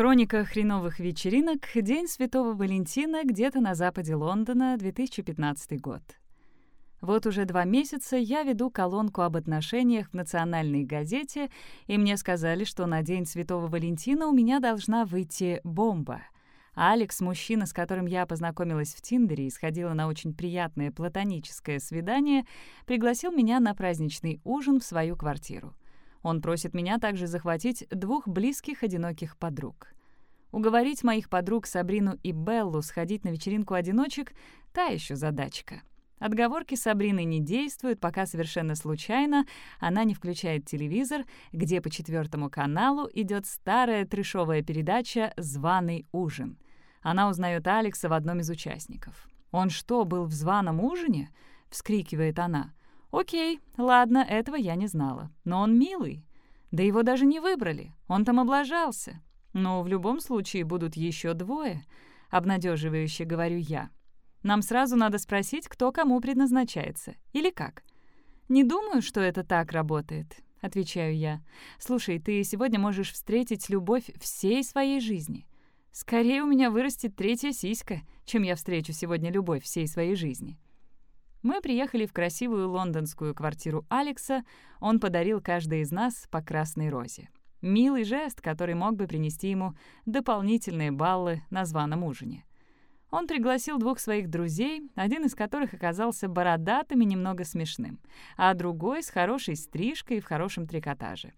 Хроника хреновых вечеринок. День Святого Валентина где-то на западе Лондона, 2015 год. Вот уже два месяца я веду колонку об отношениях в национальной газете, и мне сказали, что на День Святого Валентина у меня должна выйти бомба. Алекс, мужчина, с которым я познакомилась в Тиндере и сходила на очень приятное платоническое свидание, пригласил меня на праздничный ужин в свою квартиру. Он просит меня также захватить двух близких одиноких подруг. Уговорить моих подруг Сабрину и Беллу сходить на вечеринку одиночек — та еще задачка. Отговорки Сабрины не действуют, пока совершенно случайно она не включает телевизор, где по четвертому каналу идет старая трешовая передача «Званый ужин». Она узнает Алекса в одном из участников. «Он что, был в званом ужине?» — вскрикивает она. «Окей, ладно, этого я не знала. Но он милый. Да его даже не выбрали. Он там облажался. Но в любом случае будут еще двое», — обнадеживающе говорю я. «Нам сразу надо спросить, кто кому предназначается. Или как?» «Не думаю, что это так работает», — отвечаю я. «Слушай, ты сегодня можешь встретить любовь всей своей жизни. Скорее у меня вырастет третья сиська, чем я встречу сегодня любовь всей своей жизни». Мы приехали в красивую лондонскую квартиру Алекса, он подарил каждой из нас по красной розе. Милый жест, который мог бы принести ему дополнительные баллы на званом ужине. Он пригласил двух своих друзей, один из которых оказался бородатым и немного смешным, а другой — с хорошей стрижкой и в хорошем трикотаже.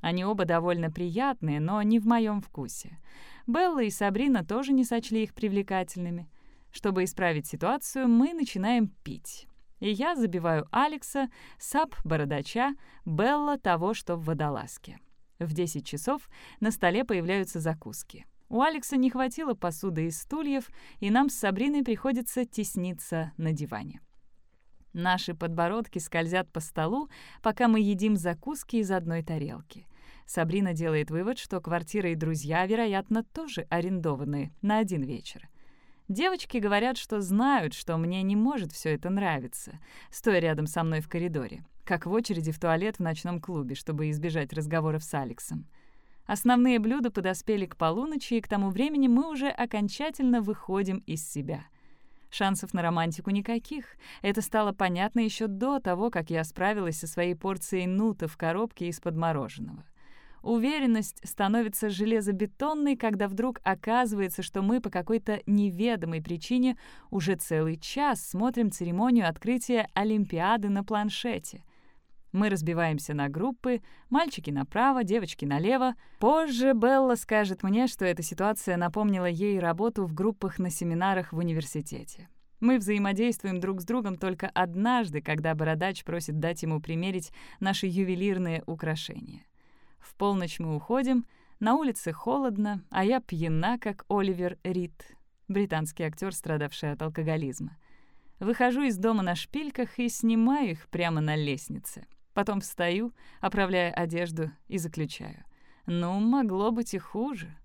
Они оба довольно приятные, но не в моем вкусе. Белла и Сабрина тоже не сочли их привлекательными — чтобы исправить ситуацию, мы начинаем пить. И я забиваю Алекса, Сап — бородача, Белла — того, что в водолазке. В 10 часов на столе появляются закуски. У Алекса не хватило посуды и стульев, и нам с Сабриной приходится тесниться на диване. Наши подбородки скользят по столу, пока мы едим закуски из одной тарелки. Сабрина делает вывод, что квартира и друзья, вероятно, тоже арендованы на один вечер. Девочки говорят, что знают, что мне не может все это нравиться, стоя рядом со мной в коридоре, как в очереди в туалет в ночном клубе, чтобы избежать разговоров с Алексом. Основные блюда подоспели к полуночи, и к тому времени мы уже окончательно выходим из себя. Шансов на романтику никаких. Это стало понятно еще до того, как я справилась со своей порцией нута в коробке из-под мороженого. Уверенность становится железобетонной, когда вдруг оказывается, что мы по какой-то неведомой причине уже целый час смотрим церемонию открытия Олимпиады на планшете. Мы разбиваемся на группы, мальчики направо, девочки налево. Позже Белла скажет мне, что эта ситуация напомнила ей работу в группах на семинарах в университете. Мы взаимодействуем друг с другом только однажды, когда бородач просит дать ему примерить наши ювелирные украшения. В полночь мы уходим, на улице холодно, а я пьяна, как Оливер Рид, британский актер, страдавший от алкоголизма. Выхожу из дома на шпильках и снимаю их прямо на лестнице. Потом встаю, оправляя одежду и заключаю. Ну, могло быть и хуже.